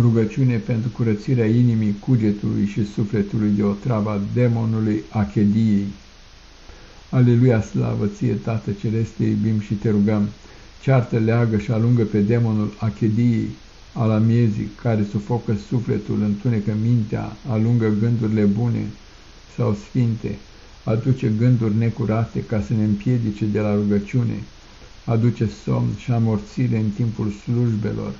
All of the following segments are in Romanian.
Rugăciune pentru curățirea inimii, cugetului și sufletului de otrava demonului Achediei. Aleluia, slavă ție, Tată Celeste, te iubim și te rugăm. Ceartă, leagă și alungă pe demonul Achediei, al amiezii, care sufocă sufletul, întunecă mintea, alungă gândurile bune sau sfinte, aduce gânduri necurate ca să ne împiedice de la rugăciune, aduce somn și amorțire în timpul slujbelor,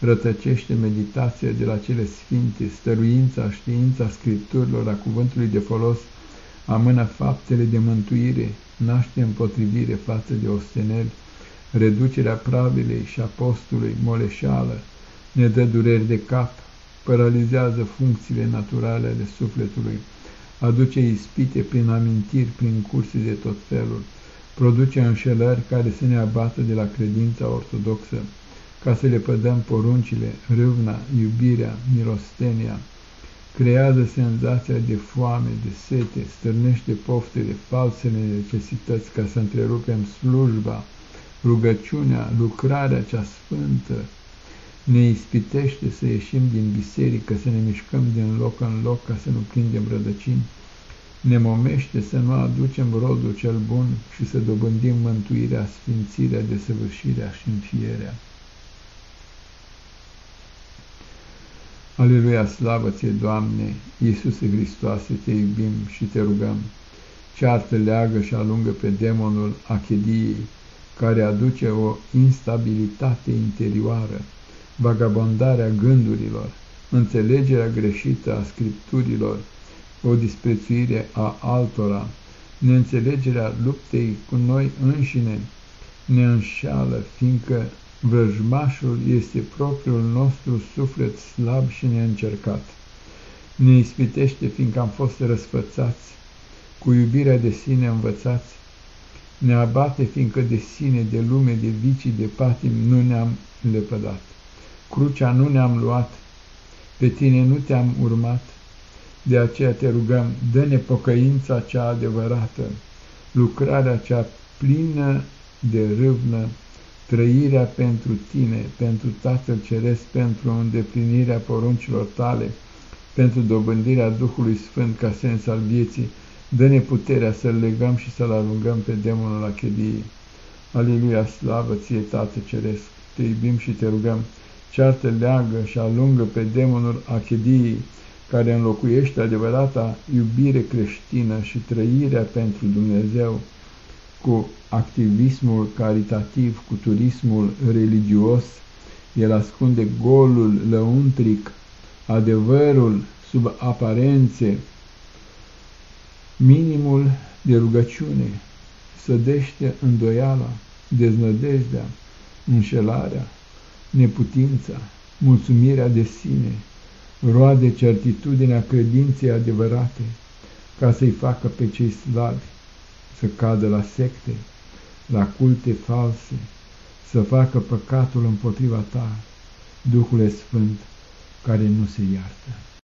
rătăcește meditația de la cele sfinte, stăruința, știința scripturilor, a cuvântului de folos, amână faptele de mântuire, naște împotrivire față de osteneli, reducerea pravilei și apostului, moleșală, ne dă dureri de cap, paralizează funcțiile naturale ale sufletului, aduce ispite prin amintiri, prin curse de tot felul, produce înșelări care să ne abată de la credința ortodoxă, ca să le pădăm poruncile, râvna, iubirea, milostenia, creează senzația de foame, de sete, stârnește poftele, falsele necesități ca să întrerupem slujba, rugăciunea, lucrarea cea sfântă, ne ispitește să ieșim din biserică, să ne mișcăm din loc în loc ca să nu prindem rădăcini, ne momește să nu aducem rodul cel bun și să dobândim mântuirea, sfințirea, desăvârșirea și înfierea. Aleluia, slavă ție, Doamne, Iisuse Hristoase, te iubim și te rugăm. Ceartă, leagă și alungă pe demonul achediei, care aduce o instabilitate interioară, vagabondarea gândurilor, înțelegerea greșită a scripturilor, o disprețuire a altora, neînțelegerea luptei cu noi înșine, ne înșală, fiindcă vrăjmașul este propriul nostru suflet slab și neîncercat. Ne ispitește, fiindcă am fost răsfățați, cu iubirea de sine învățați, ne abate, fiindcă de sine, de lume, de vicii, de patim nu ne-am lepădat. Crucea nu ne-am luat, pe tine nu te-am urmat, de aceea te rugăm, dă-ne pocăința cea adevărată, lucrarea cea plină de râvnă, trăirea pentru tine, pentru Tatăl Ceresc, pentru îndeplinirea poruncilor tale, pentru dobândirea Duhului Sfânt ca sens al vieții, dă-ne puterea să-L legăm și să-L alungăm pe demonul achediei. Aleluia, slavă ție, Tată Ceresc, te iubim și te rugăm, ceartă leagă și alungă pe demonul achediei, care înlocuiește adevărata iubire creștină și trăirea pentru Dumnezeu cu activismul caritativ, cu turismul religios, el ascunde golul lăuntric, adevărul sub aparențe, minimul de rugăciune, sădește îndoiala, deznădejdea, înșelarea, neputința, mulțumirea de sine, roade certitudinea credinței adevărate, ca să-i facă pe cei slabi să cadă la secte, la culte false, să facă păcatul împotriva ta, Duhul Sfânt, care nu se iartă.